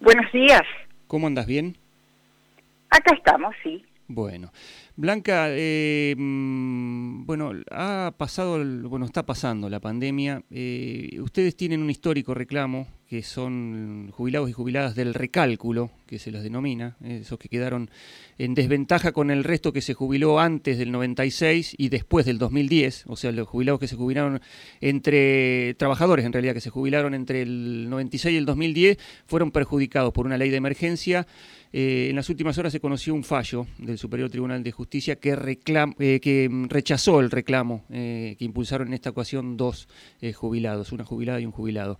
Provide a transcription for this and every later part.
Buenos días. ¿Cómo andas? ¿Bien? Acá estamos, sí. Bueno, Blanca, eh, mm, bueno, ha pasado, bueno, está pasando la pandemia. Eh, ustedes tienen un histórico reclamo, que son jubilados y jubiladas del recálculo, que se los denomina, esos que quedaron en desventaja con el resto que se jubiló antes del 96 y después del 2010, o sea, los jubilados que se jubilaron entre, trabajadores en realidad, que se jubilaron entre el 96 y el 2010, fueron perjudicados por una ley de emergencia eh, en las últimas horas se conoció un fallo del Superior Tribunal de Justicia que, eh, que rechazó el reclamo eh, que impulsaron en esta ocasión dos jubilados, una jubilada y un jubilado.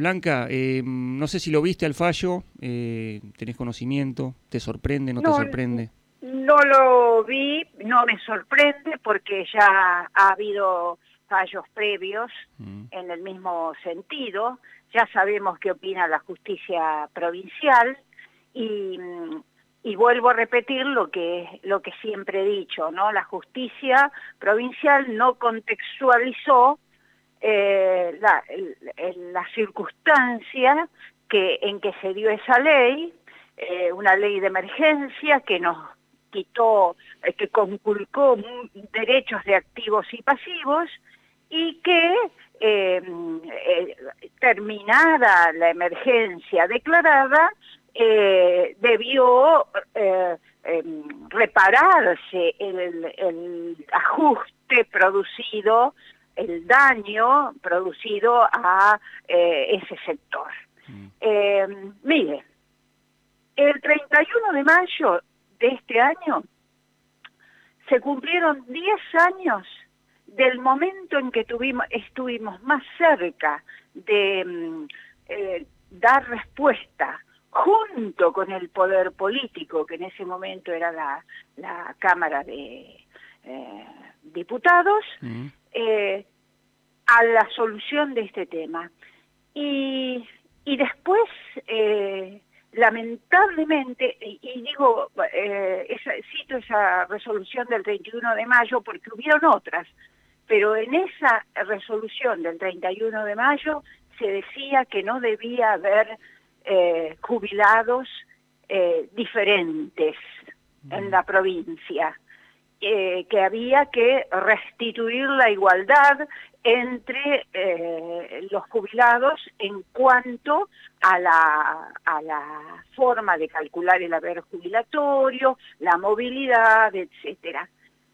Blanca, no sé si lo viste al fallo, tenés conocimiento, ¿te sorprende, no, te sorprende? No lo vi, no me sorprende porque ya ha habido fallos previos mm. en el mismo sentido, ya sabemos qué opina la justicia provincial, y, y vuelvo a repetir lo que, lo que siempre he dicho, ¿no? La justicia provincial no contextualizó eh, la, circunstancia que, en que se dio esa ley, eh, una ley de emergencia que nos quitó, eh, que conculcó derechos de activos y pasivos y que terminada la emergencia declarada, eh, debió eh, em, repararse el, ajuste producido, el daño producido a eh, ese sector. Mm. Em, mire, el 31 de mayo de este año se cumplieron 10 años del momento en que tuvimos, estuvimos más cerca de mm, dar respuesta junto con el poder político, que en ese momento era la, Cámara de eh, Diputados, mm. Eh, a la solución de este tema. Y, después, eh, lamentablemente, y, digo, esa, cito esa resolución del 31 de mayo porque hubieron otras, pero en esa resolución del 31 de mayo se decía que no debía haber eh, jubilados eh, diferentes en la provincia, eh, que había que restituir la igualdad entre los jubilados en cuanto a la, a la forma de calcular el haber jubilatorio, la movilidad, etcétera.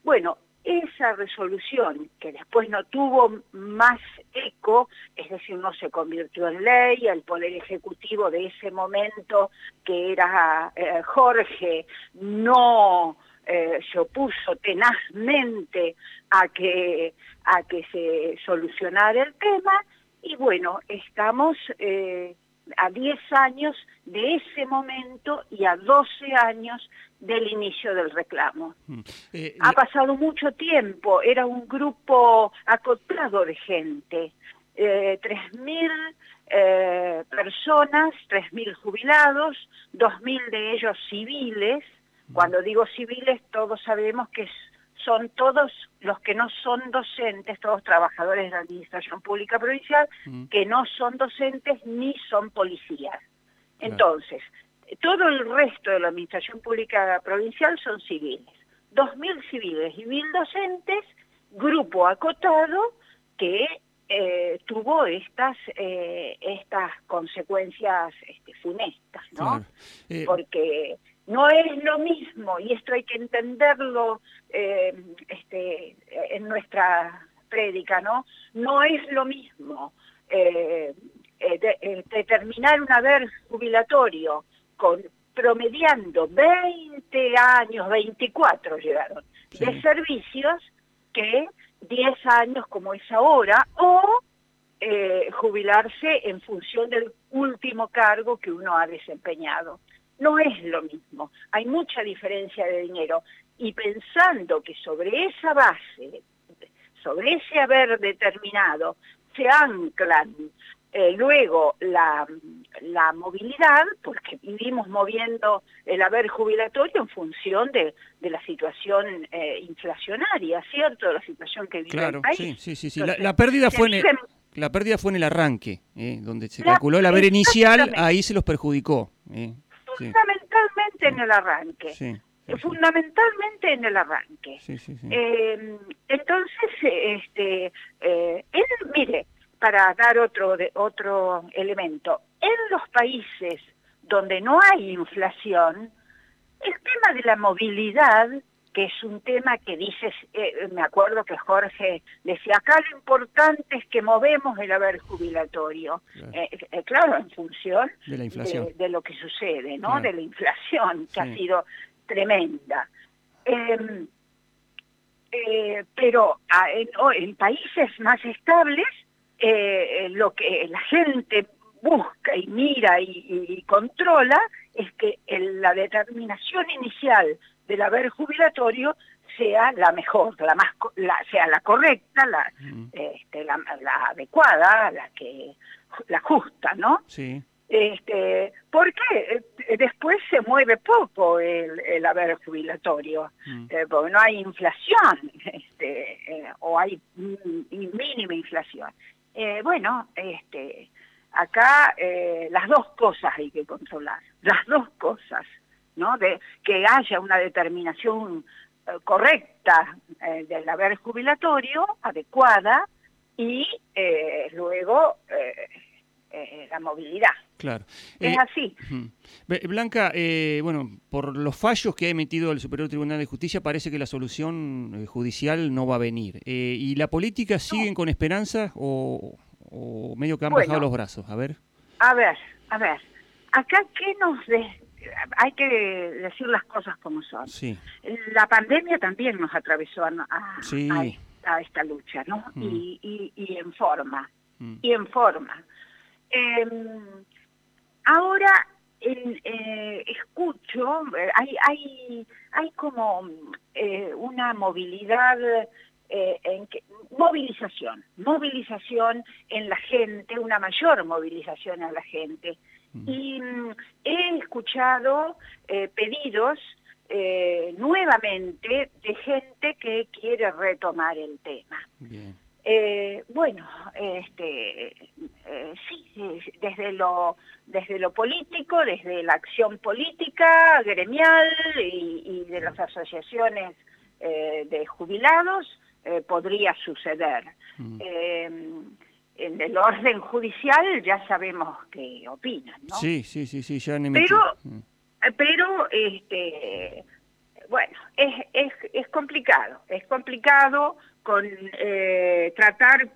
Bueno, esa resolución, que después no tuvo más eco, es decir, no se convirtió en ley, el Poder Ejecutivo de ese momento, que era eh, Jorge, no eh, se opuso tenazmente a que, a que se solucionara el tema, y bueno, estamos... Eh, a 10 años de ese momento y a 12 años del inicio del reclamo. Mm. Eh, ha pasado mucho tiempo, era un grupo acotado de gente, eh, 3.000 eh, personas, 3.000 jubilados, 2.000 de ellos civiles. Cuando digo civiles, todos sabemos que son todos los que no son docentes, todos trabajadores de la Administración Pública Provincial, mm. que no son docentes ni son policías. Entonces, todo el resto de la Administración Pública Provincial son civiles. 2.000 civiles y 1.000 docentes, grupo acotado que eh, tuvo estas eh, estas consecuencias este, funestas, ¿no? Eh, Porque no es lo mismo, y esto hay que entenderlo este, en nuestra prédica, ¿no? No es lo mismo determinar un haber jubilatorio con promediando 20 años, 24 llegaron, de servicios que 10 años como es ahora, o eh, jubilarse en función del último cargo que uno ha desempeñado. No es lo mismo, hay mucha diferencia de dinero. Y pensando que sobre esa base, sobre ese haber determinado, se anclan eh, luego, la, la, movilidad, porque vivimos moviendo el haber jubilatorio en función de, de la situación eh, inflacionaria, ¿cierto? La situación que vive claro, el país. sí, sí, sí. la, pérdida fue... La pérdida fue en el arranque, ¿eh? donde se calculó la haber inicial, ahí se los perjudicó. ¿Eh? Fundamentalmente en el arranque. Fundamentalmente en el arranque. Eh, entonces, este, él, mire, para dar otro, de, otro elemento, en los países donde no hay inflación, el tema de la movilidad que es un tema que dices, eh, me acuerdo que Jorge decía, acá lo importante es que movemos el haber jubilatorio. Claro, eh, eh, claro en función de, la inflación. de, lo que sucede, ¿no? De la inflación, que ha sido tremenda. Em, pero en, países más estables, lo que la gente busca y mira y, controla es que la determinación inicial del haber jubilatorio sea la mejor, la más, la, sea la correcta, la, este, la, adecuada, la que, la justa, ¿no? Sí. Este, porque eh, después se mueve poco el, el haber jubilatorio, mm. eh, porque no hay inflación, este, eh, o hay mínima inflación. bueno, este, acá las dos cosas hay que controlar, las dos cosas. ¿No? De que haya una determinación eh, correcta eh, del haber jubilatorio, adecuada, y eh, luego la movilidad. Claro. Es así. Blanca, bueno, por los fallos que ha emitido el Superior Tribunal de Justicia, parece que la solución judicial no va a venir. ¿Y la política siguen con esperanza o, medio que han bajado los brazos? A ver. A ver, a ver. Acá, ¿qué nos, hay que decir las cosas como son. La pandemia también nos atravesó a, esta lucha, ¿no? Mm. Y, en forma, mm. y en forma. Em, ahora eh, escucho, hay, hay, hay como eh, una movilidad eh, en que, movilización, movilización en la gente, una mayor movilización en la gente. Y mm, he escuchado eh, pedidos eh, nuevamente de gente que quiere retomar el tema. Eh, bueno, este, sí, desde lo, desde lo político, desde la acción política, gremial y, de las asociaciones de jubilados, podría suceder. Mm en el orden judicial ya sabemos qué opinan, ¿no? Sí, sí, sí, sí, ya Pero, mm. pero este, bueno, es, es, es complicado, es complicado con eh, tratar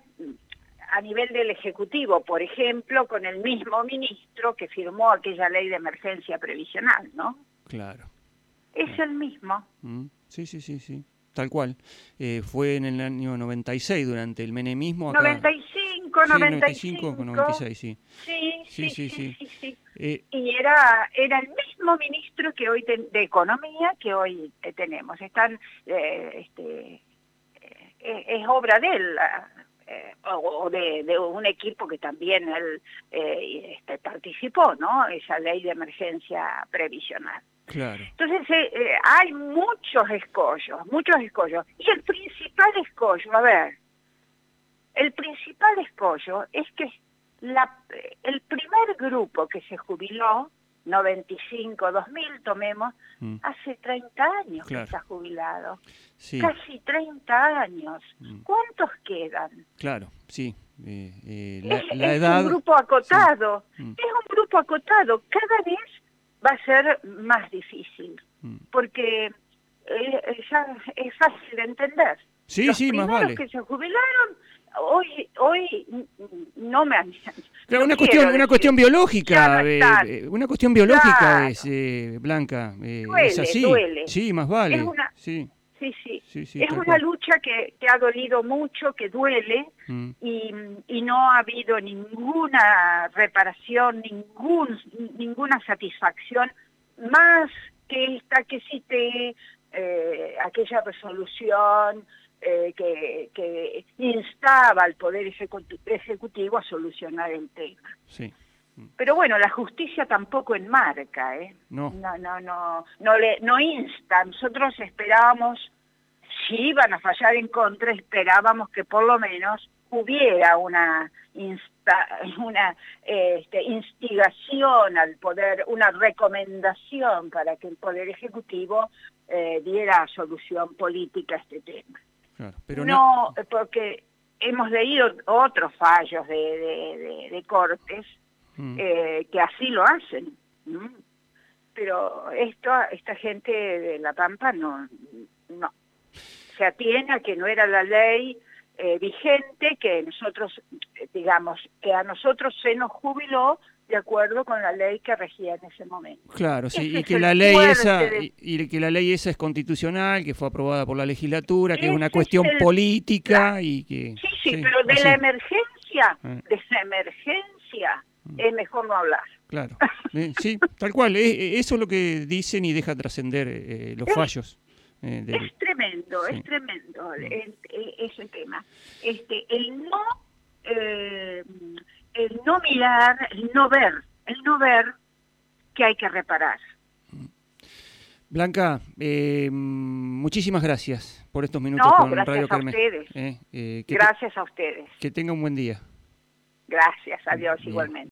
a nivel del Ejecutivo, por ejemplo, con el mismo ministro que firmó aquella ley de emergencia previsional, ¿no? Claro. Es el mismo. Mm. Sí, sí, sí, sí, tal cual. Eh, fue en el año 96, durante el menemismo. Acá... 96 95, 96, sí. Sí, sí, sí. sí, eh, y era, era el mismo ministro que hoy de Economía que hoy tenemos. Están, eh, este, eh, es obra de él, o de, de, un equipo que también él este, participó, ¿no? Esa ley de emergencia previsional. Claro. Entonces hay muchos escollos, muchos escollos. Y el principal escollo, a ver, el principal escollo es que la, el primer grupo que se jubiló, 95, 2000, tomemos, mm. hace 30 años que está jubilado. Casi 30 años. Mm. ¿Cuántos quedan? Claro, sí. Eh, eh, es, un grupo acotado. Mm. Es un grupo acotado. Cada vez va a ser más difícil. Porque eh, ya es fácil de entender. Sí, Los sí, más vale. que se jubilaron hoy hoy no me claro, una cuestión una cuestión biológica eh, eh, una cuestión biológica es eh, Blanca es así sí más vale es una, sí. Sí, sí. es una lucha que, que, ha dolido mucho, que duele mm. y, y, no ha habido ninguna reparación, ningún, ninguna satisfacción más que esta que cité, aquella resolución eh, que, instaba al Poder Ejecutivo a solucionar el tema. Sí. Pero bueno, la justicia tampoco enmarca, ¿eh? No. No, no, no, no, le, no insta. Nosotros esperábamos, si iban a fallar en contra, esperábamos que por lo menos hubiera una, una este, instigación al poder, una recomendación para que el Poder Ejecutivo eh, diera solución política a este tema. Pero no, porque hemos leído otros fallos de, cortes mm. eh, que así lo hacen. Pero esto, esta gente de La Pampa no, no. Se atiene a que no era la ley eh, vigente que nosotros, digamos, que a nosotros se nos jubiló de acuerdo con la ley que regía en ese momento. Claro, sí, y que la ley esa y, que la ley esa es constitucional, que fue aprobada por la legislatura, que es una cuestión política y que Sí, sí, pero de la emergencia, ah. de esa emergencia mm. es mejor no hablar. Claro. Eh, sí, tal cual, eh, eso es lo que dicen y deja trascender los fallos. Es tremendo, es tremendo mm. ese tema. Este, el no, eh, el no mirar, el no ver, el no ver que hay que reparar. Blanca, eh, muchísimas gracias por estos minutos con Radio a Ustedes. Eh, gracias a ustedes. Que tenga un buen día. Gracias, adiós igualmente.